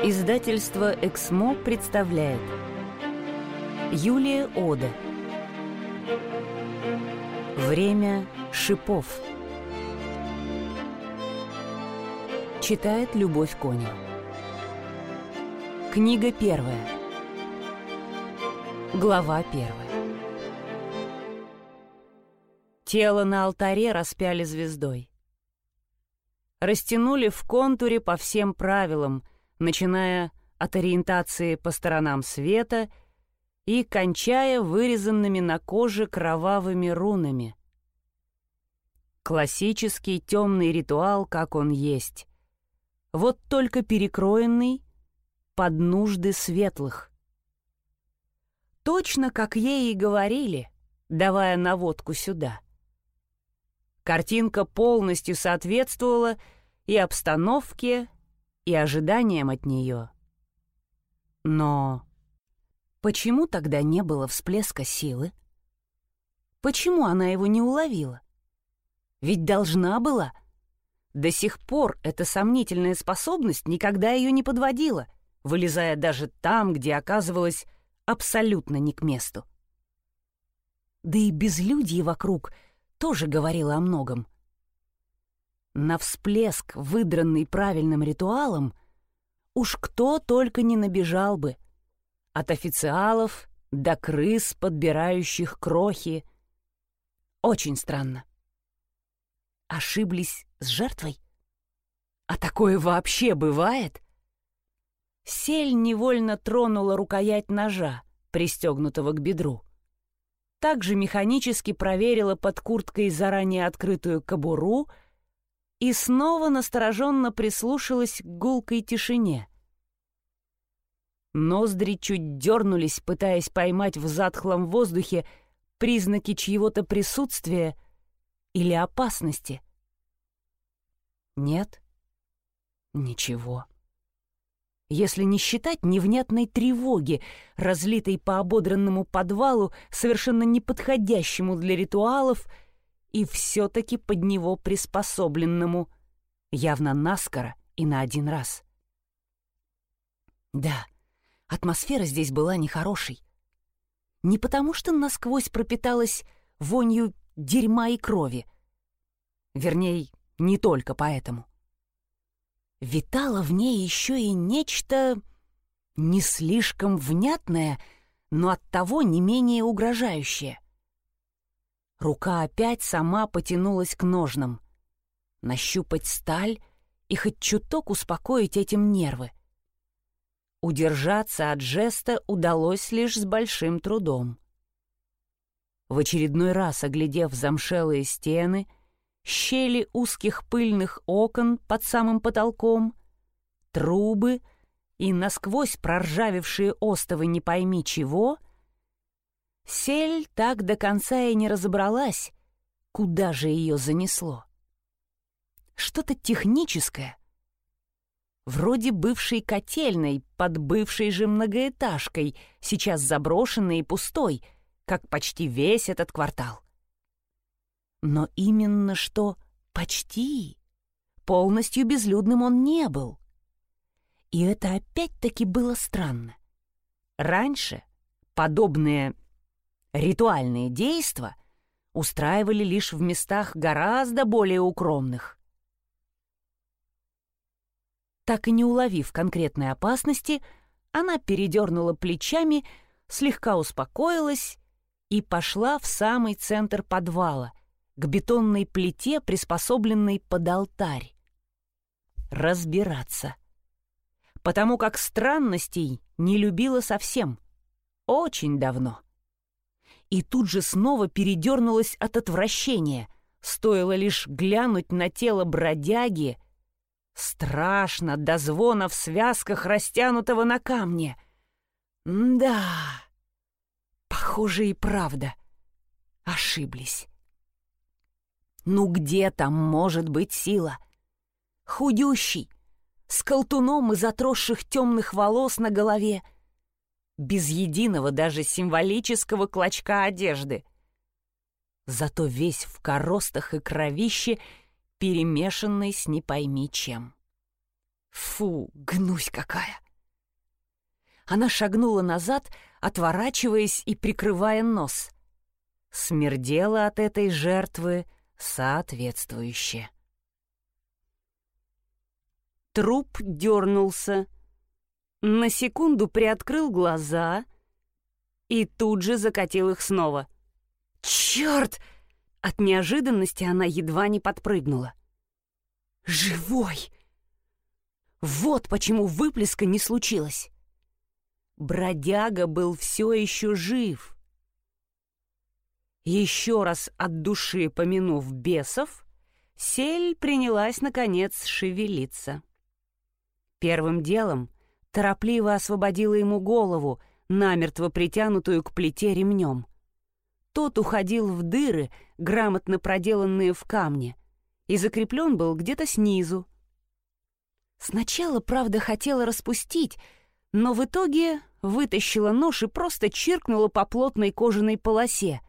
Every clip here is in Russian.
Издательство «Эксмо» представляет. Юлия Ода. Время шипов Читает Любовь Конева. Книга первая. Глава первая. Тело на алтаре распяли звездой. Растянули в контуре по всем правилам — начиная от ориентации по сторонам света и кончая вырезанными на коже кровавыми рунами. Классический темный ритуал, как он есть. Вот только перекроенный под нужды светлых. Точно как ей и говорили, давая наводку сюда. Картинка полностью соответствовала и обстановке, и ожиданиям от нее. Но почему тогда не было всплеска силы? Почему она его не уловила? Ведь должна была. До сих пор эта сомнительная способность никогда ее не подводила, вылезая даже там, где оказывалась абсолютно не к месту. Да и безлюдье вокруг тоже говорило о многом — на всплеск, выдранный правильным ритуалом, уж кто только не набежал бы. От официалов до крыс, подбирающих крохи. Очень странно. Ошиблись с жертвой? А такое вообще бывает? Сель невольно тронула рукоять ножа, пристегнутого к бедру. Также механически проверила под курткой заранее открытую кобуру — и снова настороженно прислушалась к гулкой тишине. Ноздри чуть дернулись, пытаясь поймать в затхлом воздухе признаки чьего-то присутствия или опасности. Нет, ничего. Если не считать невнятной тревоги, разлитой по ободранному подвалу, совершенно неподходящему для ритуалов — и все-таки под него приспособленному, явно наскоро и на один раз. Да, атмосфера здесь была нехорошей. Не потому что насквозь пропиталась вонью дерьма и крови. Вернее, не только поэтому. Витало в ней еще и нечто не слишком внятное, но оттого не менее угрожающее — Рука опять сама потянулась к ножнам. Нащупать сталь и хоть чуток успокоить этим нервы. Удержаться от жеста удалось лишь с большим трудом. В очередной раз оглядев замшелые стены, щели узких пыльных окон под самым потолком, трубы и насквозь проржавевшие остовы не пойми чего — Сель так до конца и не разобралась, куда же ее занесло. Что-то техническое. Вроде бывшей котельной под бывшей же многоэтажкой, сейчас заброшенной и пустой, как почти весь этот квартал. Но именно что «почти» полностью безлюдным он не был. И это опять-таки было странно. Раньше подобные Ритуальные действия устраивали лишь в местах гораздо более укромных. Так и не уловив конкретной опасности, она передернула плечами, слегка успокоилась и пошла в самый центр подвала, к бетонной плите, приспособленной под алтарь. Разбираться. Потому как странностей не любила совсем. Очень давно и тут же снова передернулась от отвращения. Стоило лишь глянуть на тело бродяги. Страшно до звона в связках, растянутого на камне. да, похоже и правда. Ошиблись. Ну где там может быть сила? Худющий, с колтуном из отросших темных волос на голове — без единого даже символического клочка одежды. Зато весь в коростах и кровище, перемешанный с не пойми чем. Фу, гнусь какая! Она шагнула назад, отворачиваясь и прикрывая нос. Смердела от этой жертвы соответствующе. Труп дернулся, на секунду приоткрыл глаза и тут же закатил их снова. «Черт!» От неожиданности она едва не подпрыгнула. «Живой!» Вот почему выплеска не случилось. Бродяга был все еще жив. Еще раз от души помянув бесов, сель принялась, наконец, шевелиться. Первым делом торопливо освободила ему голову, намертво притянутую к плите ремнем. Тот уходил в дыры, грамотно проделанные в камне, и закреплен был где-то снизу. Сначала, правда, хотела распустить, но в итоге вытащила нож и просто чиркнула по плотной кожаной полосе.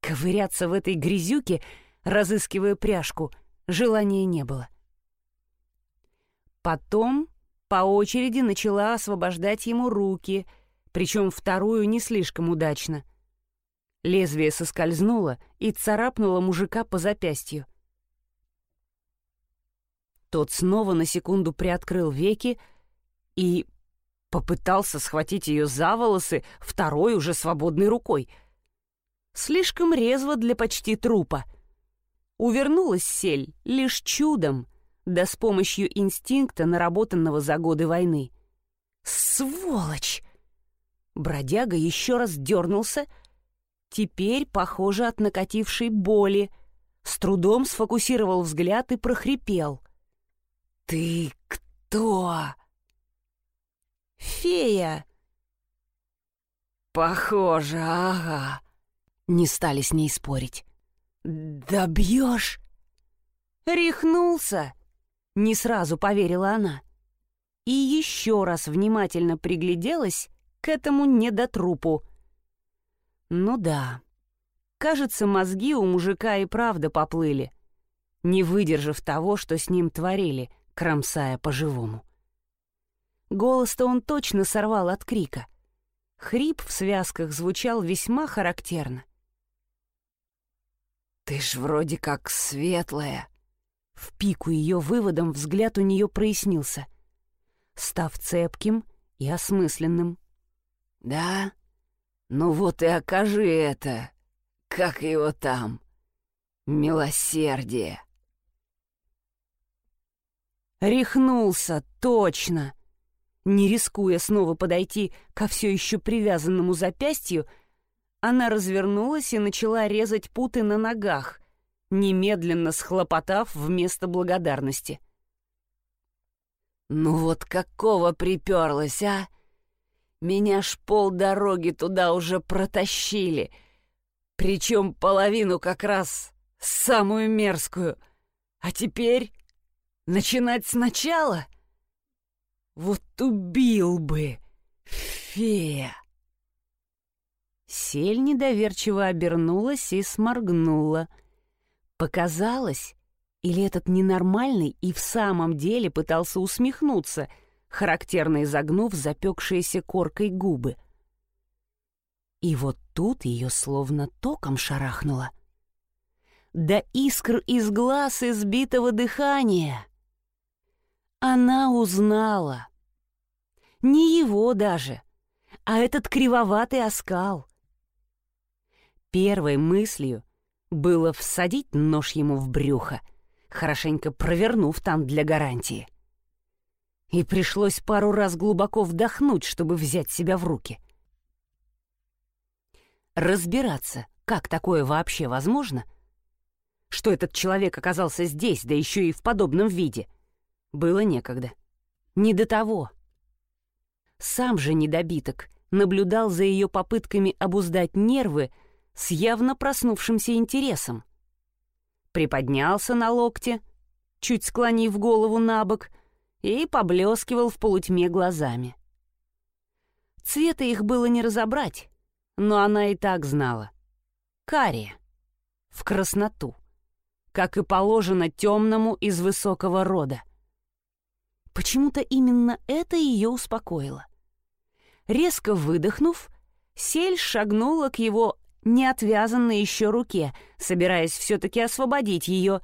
Ковыряться в этой грязюке, разыскивая пряжку, желания не было. Потом по очереди начала освобождать ему руки, причем вторую не слишком удачно. Лезвие соскользнуло и царапнуло мужика по запястью. Тот снова на секунду приоткрыл веки и попытался схватить ее за волосы второй уже свободной рукой. Слишком резво для почти трупа. Увернулась сель лишь чудом, да с помощью инстинкта, наработанного за годы войны. «Сволочь!» Бродяга еще раз дернулся, теперь, похоже, от накатившей боли, с трудом сфокусировал взгляд и прохрипел. «Ты кто?» «Фея!» «Похоже, ага!» Не стали с ней спорить. «Добьешь?» «Рехнулся!» Не сразу поверила она. И еще раз внимательно пригляделась к этому недотрупу. Ну да, кажется, мозги у мужика и правда поплыли, не выдержав того, что с ним творили — кромсая по-живому. Голос-то он точно сорвал от крика. Хрип в связках звучал весьма характерно. «Ты ж вроде как светлая!» В пику ее выводом взгляд у нее прояснился, став цепким и осмысленным. «Да? Ну вот и окажи это, как его там, милосердие!» Рехнулся, точно. Не рискуя снова подойти ко все еще привязанному запястью, она развернулась и начала резать путы на ногах, немедленно схлопотав вместо благодарности. «Ну вот какого приперлась, а? Меня ж полдороги туда уже протащили, причем половину как раз самую мерзкую, а теперь Начинать сначала? Вот убил бы, фея!» Сель недоверчиво обернулась и сморгнула. Показалось, или этот ненормальный и в самом деле пытался усмехнуться, характерно изогнув запекшиеся коркой губы. И вот тут ее словно током шарахнуло. Да искр из глаз избитого дыхания — она узнала. Не его даже, а этот кривоватый оскал. Первой мыслью было всадить нож ему в брюхо, хорошенько провернув там для гарантии. И пришлось пару раз глубоко вдохнуть, чтобы взять себя в руки. Разбираться, как такое вообще возможно, что этот человек оказался здесь, да еще и в подобном виде — было некогда. Не до того. Сам же недобиток наблюдал за ее попытками обуздать нервы с явно проснувшимся интересом. Приподнялся на локте, чуть склонив голову на бок, и поблескивал в полутьме глазами. Цвета их было не разобрать, но она и так знала. Кария. В красноту. Как и положено темному из высокого рода. Почему-то именно это ее успокоило. Резко выдохнув, Сель шагнула к его неотвязанной еще руке, собираясь все-таки освободить ее,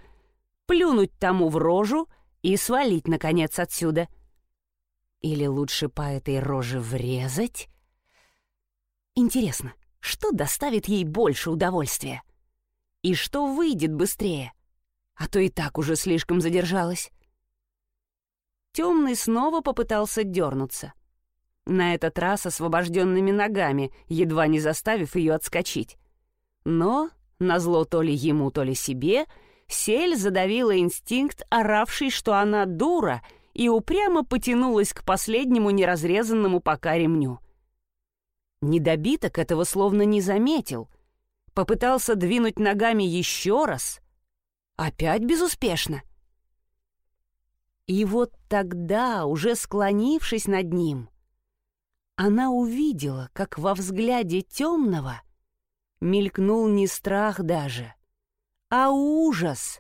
плюнуть тому в рожу и свалить, наконец, отсюда. Или лучше по этой роже врезать? Интересно, что доставит ей больше удовольствия? И что выйдет быстрее? А то и так уже слишком задержалась. Темный снова попытался дернуться. На этот раз освобожденными ногами, едва не заставив ее отскочить. Но, назло то ли ему, то ли себе, Сель задавила инстинкт, оравший, что она дура, и упрямо потянулась к последнему неразрезанному пока ремню. Недобиток этого словно не заметил. Попытался двинуть ногами еще раз. Опять безуспешно. И вот тогда, уже склонившись над ним, она увидела, как во взгляде темного мелькнул не страх даже, а ужас,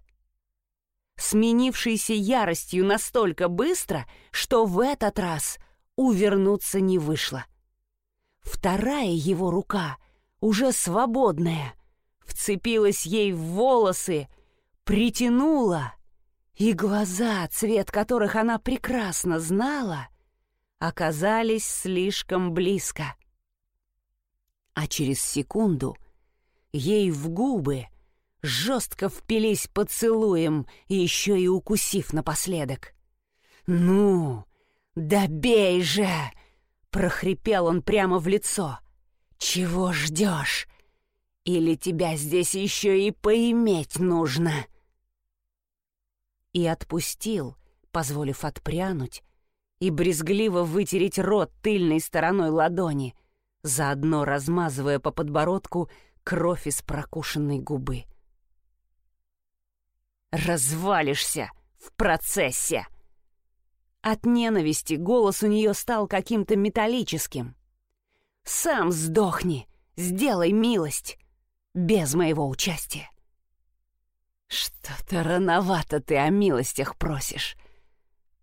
сменившийся яростью настолько быстро, что в этот раз увернуться не вышло. Вторая его рука, уже свободная, вцепилась ей в волосы, притянула, и глаза, цвет которых она прекрасно знала, оказались слишком близко. А через секунду ей в губы — жестко впились поцелуем, еще и укусив напоследок. «Ну, добей же!» — прохрипел он прямо в лицо. «Чего ждешь? Или тебя здесь еще и поиметь нужно?» И отпустил, позволив отпрянуть и брезгливо вытереть рот тыльной стороной ладони, заодно размазывая по подбородку кровь из прокушенной губы развалишься в процессе!» От ненависти голос у нее стал каким-то металлическим. «Сам сдохни, сделай милость, без моего участия!» «Что-то рановато ты о милостях просишь!»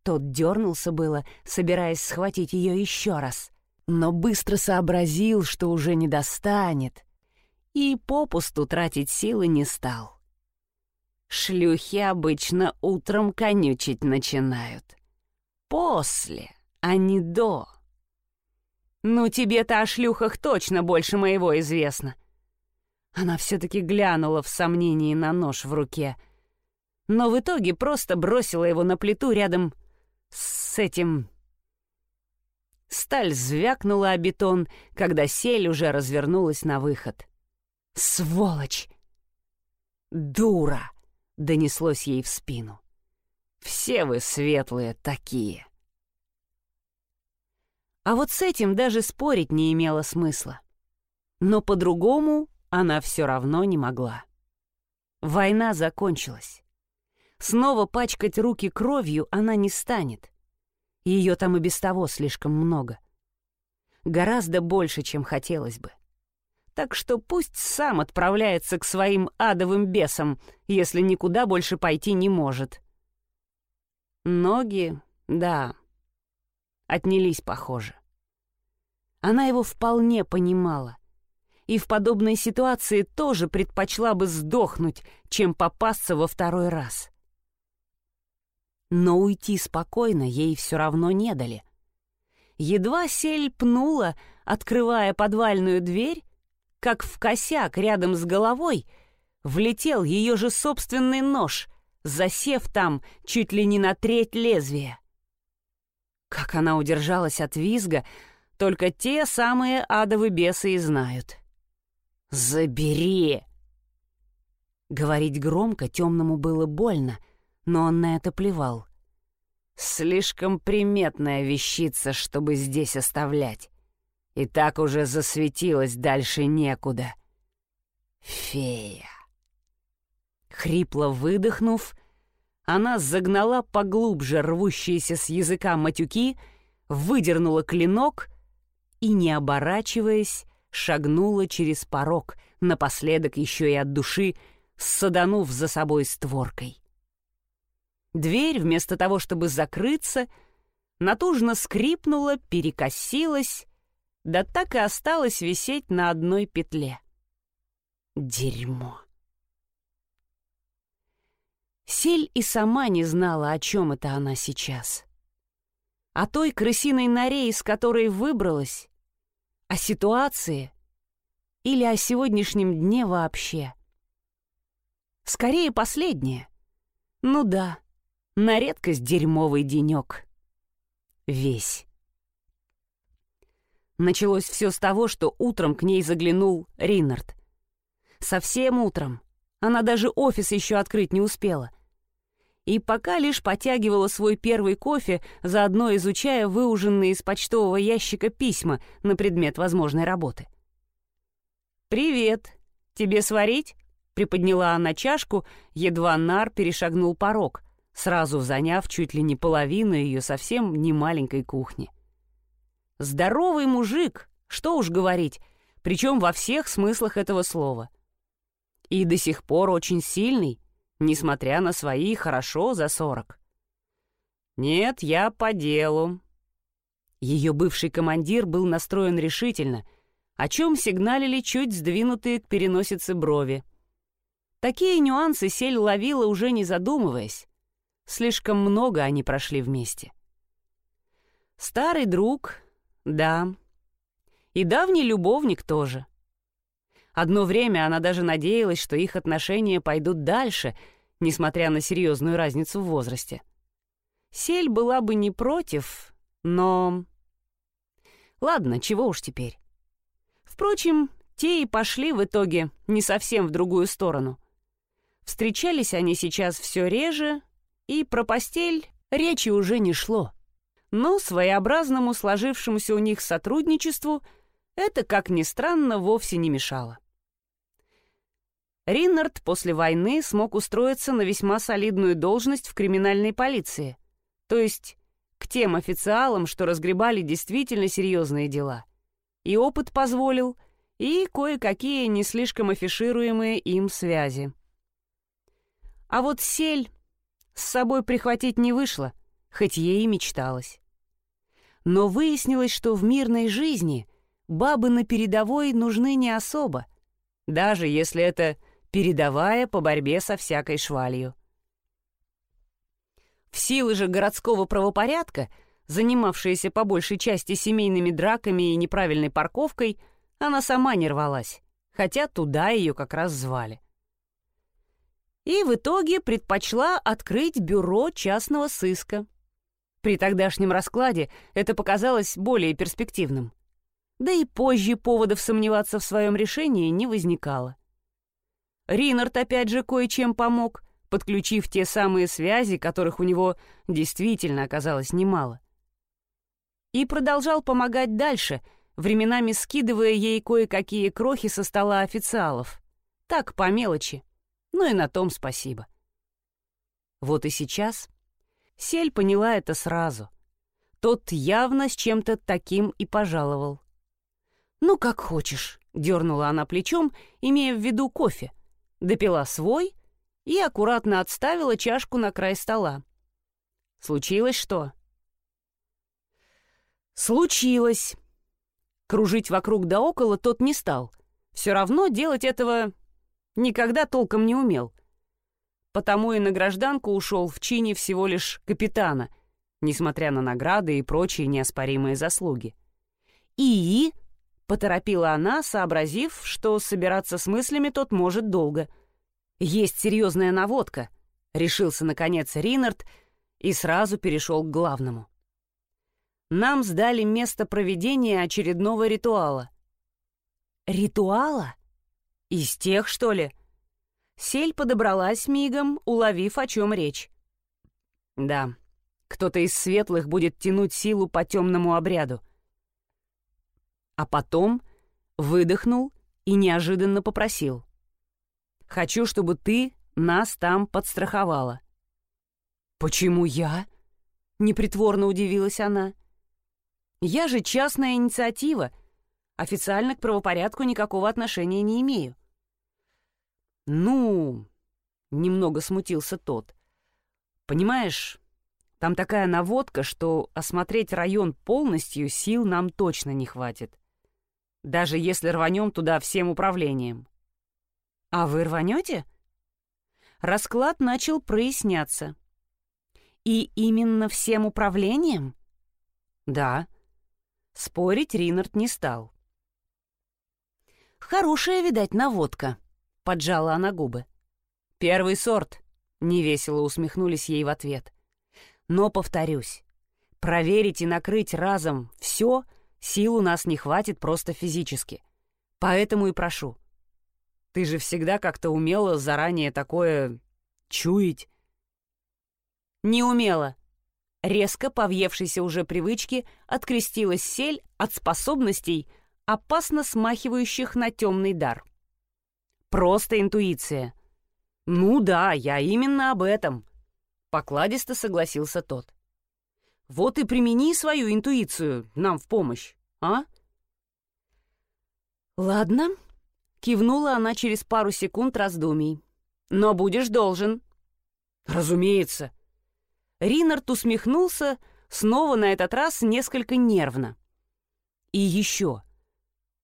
Тот дернулся было, собираясь схватить ее еще раз, но быстро сообразил, что уже не достанет, и попусту тратить силы не стал. Шлюхи обычно утром конючить начинают. После, а не до. Ну, тебе-то о шлюхах точно больше моего известно. Она все-таки глянула в сомнении на нож в руке, но в итоге просто бросила его на плиту рядом с этим... Сталь звякнула о бетон, когда сель уже развернулась на выход. «Сволочь! Дура!» — донеслось ей в спину. «Все вы светлые такие!» А вот с этим даже спорить не имело смысла. Но по-другому она все равно не могла. Война закончилась. Снова пачкать руки кровью она не станет. Ее там и без того слишком много. Гораздо больше, чем хотелось бы. — так что пусть сам отправляется к своим адовым бесам, если никуда больше пойти не может. Ноги, да, отнялись, похоже. Она его вполне понимала. И в подобной ситуации тоже предпочла бы сдохнуть, чем попасться во второй раз. Но уйти спокойно ей все равно не дали. Едва сель пнула, открывая подвальную дверь, как в косяк рядом с головой влетел ее же собственный нож, засев там чуть ли не на треть лезвия. Как она удержалась от визга, только те самые адовы бесы и знают. «Забери!» Говорить громко темному было больно, но он на это плевал. «Слишком приметная вещица, чтобы здесь оставлять. И так уже засветилась дальше некуда. Фея. Хрипло выдохнув, она загнала поглубже рвущиеся с языка матюки, выдернула клинок и, не оборачиваясь, шагнула через порог, напоследок еще и от души, саданув за собой створкой. Дверь, вместо того, чтобы закрыться, натужно скрипнула, перекосилась да так и осталась висеть на одной петле. Дерьмо. Сель и сама не знала, о чем это она сейчас. О той крысиной норе, из которой выбралась, о ситуации или о сегодняшнем дне вообще. Скорее последнее. Ну да, на редкость дерьмовый денек. Весь. Началось все с того, что утром к ней заглянул Риннард. Совсем утром. Она даже офис еще открыть не успела. И пока лишь потягивала свой первый кофе, заодно изучая выуженные из почтового ящика письма на предмет возможной работы. «Привет. Тебе сварить?» — приподняла она чашку, едва Нар перешагнул порог, сразу заняв чуть ли не половину ее совсем не маленькой кухни. Здоровый мужик, что уж говорить, причем во всех смыслах этого слова. И до сих пор очень сильный, несмотря на свои хорошо за сорок. «Нет, я по делу». Ее бывший командир был настроен решительно, о чем сигналили чуть сдвинутые к переносице брови. Такие нюансы Сель ловила уже не задумываясь. Слишком много они прошли вместе. Старый друг, да. И давний любовник тоже. Одно время она даже надеялась, что их отношения пойдут дальше, несмотря на серьезную разницу в возрасте. Сель была бы не против, но... Ладно, чего уж теперь. Впрочем, те и пошли в итоге не совсем в другую сторону. Встречались они сейчас все реже, и про постель речи уже не шло но своеобразному сложившемуся у них сотрудничеству это, как ни странно, вовсе не мешало. Риннард после войны смог устроиться на весьма солидную должность в криминальной полиции, то есть к тем официалам, что разгребали действительно серьезные дела. И опыт позволил, и кое-какие не слишком афишируемые им связи. А вот сель с собой прихватить не вышло, хоть ей и мечталось. Но выяснилось, что в мирной жизни бабы на передовой нужны не особо, даже если это передовая по борьбе со всякой швалью. В силы же городского правопорядка, занимавшаяся по большей части семейными драками и неправильной парковкой, она сама не рвалась, хотя туда ее как раз звали. И в итоге предпочла открыть бюро частного сыска. При тогдашнем раскладе это показалось более перспективным. Да и позже поводов сомневаться в своем решении не возникало. Ринард опять же кое-чем помог, подключив те самые связи, которых у него действительно оказалось немало. И продолжал помогать дальше, временами скидывая ей кое-какие крохи со стола официалов. Так, по мелочи. Ну и на том спасибо. Вот и сейчас Сель поняла это сразу. Тот явно с чем-то таким и пожаловал. «Ну, как хочешь», — дернула она плечом, имея в виду кофе. Допила свой и аккуратно отставила чашку на край стола. «Случилось что?» «Случилось!» Кружить вокруг да около тот не стал. Все равно делать этого никогда толком не умел — потому и на гражданку ушел в чине всего лишь капитана, несмотря на награды и прочие неоспоримые заслуги. «И?» — поторопила она, сообразив, что собираться с мыслями тот может долго. «Есть серьезная наводка», — решился, наконец, Ринард и сразу перешел к главному. «Нам сдали место проведения очередного ритуала». «Ритуала? Из тех, что ли?» Сель подобралась мигом, уловив, о чем речь. Да, кто-то из светлых будет тянуть силу по темному обряду. А потом выдохнул и неожиданно попросил. «Хочу, чтобы ты нас там подстраховала». «Почему я?» — непритворно удивилась она. «Я же частная инициатива. Официально к правопорядку никакого отношения не имею. «Ну...» — немного смутился тот. «Понимаешь, там такая наводка, что осмотреть район полностью сил нам точно не хватит. даже если рванем туда всем управлением. А вы рванете? Расклад начал проясняться. И именно всем управлением? Да. Спорить Ринард не стал. Хорошая, видать, наводка, поджала она губы. Первый сорт, невесело усмехнулись ей в ответ. Но повторюсь, проверить и накрыть разом все Сил у нас не хватит просто физически. Поэтому и прошу. Ты же всегда как-то умела заранее такое... чуять. Не умела. Резко, повьевшейся уже привычки, открестилась сель от способностей, опасно смахивающих на темный дар. Просто интуиция. Ну да, я именно об этом. Покладисто согласился тот. Вот и примени свою интуицию нам в помощь, а? Ладно, кивнула она через пару секунд раздумий. Но будешь должен. Разумеется. Ринард усмехнулся, снова на этот раз несколько нервно. И еще.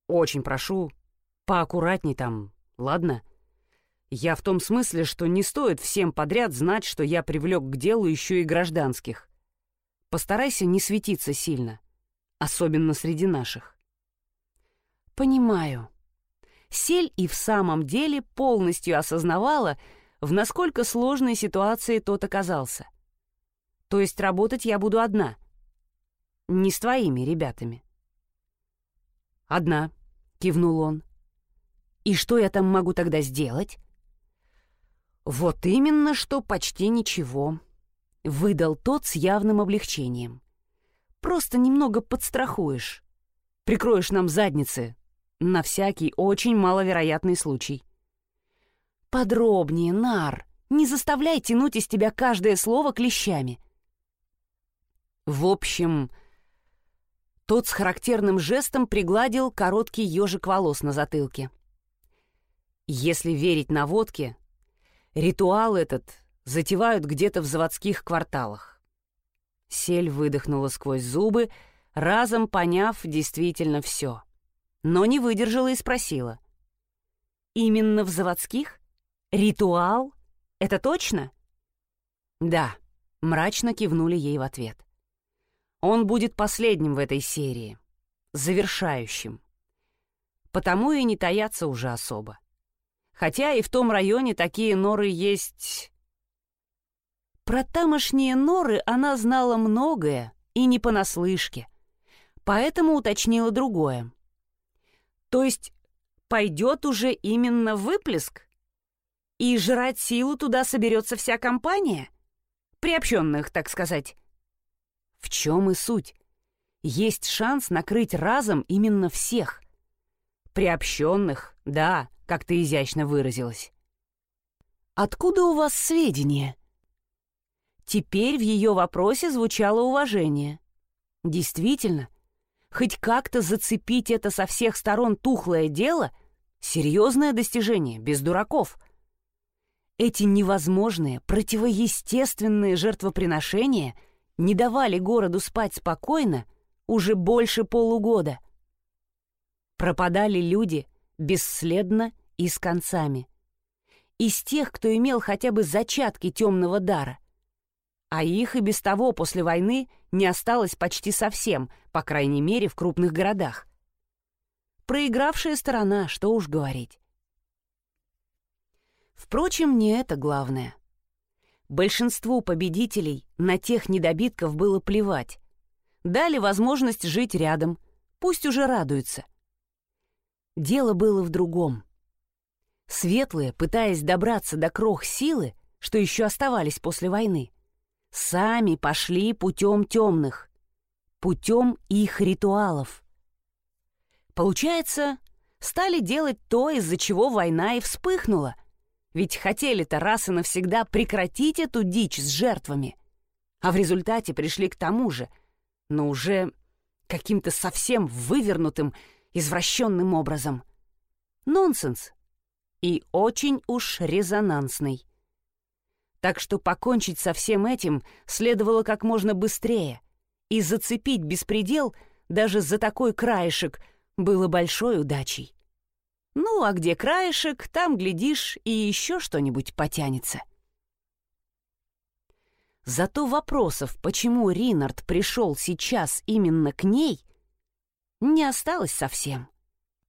Очень прошу, поаккуратней там, ладно? Я в том смысле, что не стоит всем подряд знать, что я привлек к делу еще и гражданских. Постарайся не светиться сильно, особенно среди наших. Понимаю. Сель и в самом деле полностью осознавала, в насколько сложной ситуации тот оказался. То есть работать я буду одна. Не с твоими ребятами. «Одна», — кивнул он. «И что я там могу тогда сделать?» «Вот именно, что почти ничего», — выдал тот с явным облегчением. «Просто немного подстрахуешь. Прикроешь нам задницы на всякий очень маловероятный случай». «Подробнее, Нар, не заставляй тянуть из тебя каждое слово клещами». В общем, тот с характерным жестом пригладил короткий ежик волос на затылке. Если верить наводке, ритуал этот затевают где-то в заводских кварталах. Сель выдохнула сквозь зубы, разом поняв действительно все. Но не выдержала и спросила. «Именно в заводских? Ритуал? Это точно?» «Да», — мрачно кивнули ей в ответ. «Он будет последним в этой серии, завершающим. Потому и не таятся уже особо. Хотя и в том районе такие норы есть про тамошние норы она знала многое и не понаслышке, поэтому уточнила другое. То есть пойдет уже именно выплеск? И жрать силу туда соберется вся компания? Приобщенных, так сказать. В чем и суть? Есть шанс накрыть разом именно всех. Приобщенных, да, как ты изящно выразилась. Откуда у вас сведения? Теперь в ее вопросе звучало уважение. Действительно, хоть как-то зацепить это со всех сторон тухлое дело — серьезное достижение, без дураков. Эти невозможные, противоестественные жертвоприношения не давали городу спать спокойно уже больше полугода. Пропадали люди бесследно и с концами. Из тех, кто имел хотя бы зачатки темного дара а их и без того после войны не осталось почти совсем, по крайней мере, в крупных городах. Проигравшая сторона, что уж говорить. Впрочем, не это главное. Большинству победителей на тех недобитков было плевать. Дали возможность жить рядом, пусть уже радуются. Дело было в другом. Светлые, пытаясь добраться до крох силы, что еще оставались после войны, сами пошли путем темных, путем их ритуалов. Получается, стали делать то, из-за чего война и вспыхнула. Ведь хотели-то раз и навсегда прекратить эту дичь с жертвами. А в результате пришли к тому же, но уже каким-то совсем вывернутым, извращенным образом. Нонсенс. И очень уж резонансный так что покончить со всем этим следовало как можно быстрее, и зацепить беспредел даже за такой краешек было большой удачей. Ну, а где краешек, там, глядишь, и еще что-нибудь потянется. Зато вопросов, почему Ринард пришел сейчас именно к ней, не осталось совсем.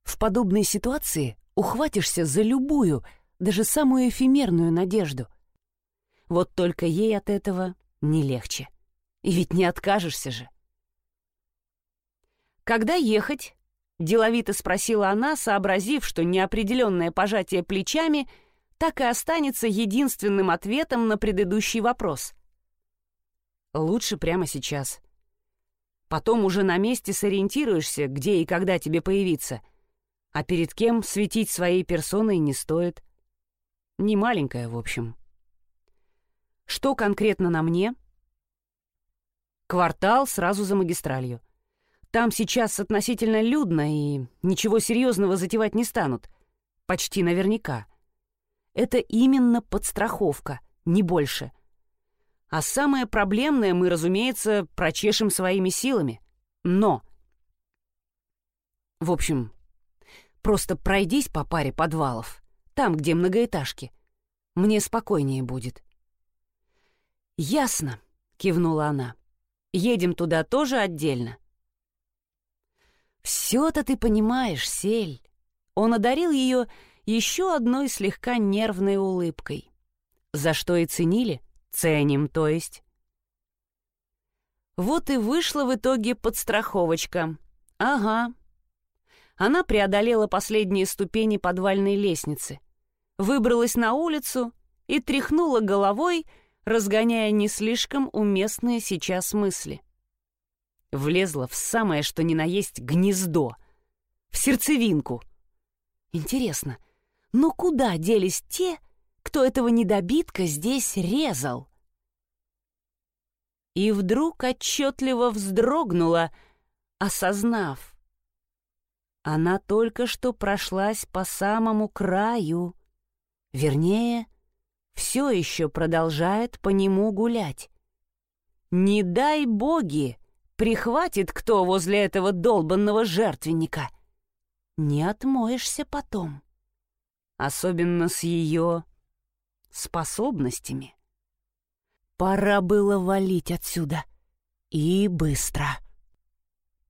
В подобной ситуации ухватишься за любую, даже самую эфемерную надежду. Вот только ей от этого не легче. И ведь не откажешься же. «Когда ехать?» — деловито спросила она, сообразив, что неопределенное пожатие плечами так и останется единственным ответом на предыдущий вопрос. «Лучше прямо сейчас. Потом уже на месте сориентируешься, где и когда тебе появиться, а перед кем светить своей персоной не стоит. Не маленькая, в общем». Что конкретно на мне? Квартал сразу за магистралью. Там сейчас относительно людно, и ничего серьезного затевать не станут. Почти наверняка. Это именно подстраховка, не больше. А самое проблемное мы, разумеется, прочешем своими силами. Но... В общем, просто пройдись по паре подвалов, там, где многоэтажки. Мне спокойнее будет. «Ясно», — кивнула она. «Едем туда тоже отдельно?» «Все-то ты понимаешь, Сель». Он одарил ее еще одной слегка нервной улыбкой. «За что и ценили? Ценим, то есть». Вот и вышла в итоге подстраховочка. Ага. Она преодолела последние ступени подвальной лестницы, выбралась на улицу и тряхнула головой, разгоняя не слишком уместные сейчас мысли. Влезла в самое что ни на есть гнездо, в сердцевинку. Интересно, но куда делись те, кто этого недобитка здесь резал? И вдруг отчетливо вздрогнула, осознав. Она только что прошлась по самому краю, вернее, все еще продолжает по нему гулять. Не дай боги, прихватит кто возле этого долбанного жертвенника. Не отмоешься потом. Особенно с ее способностями. Пора было валить отсюда. И быстро.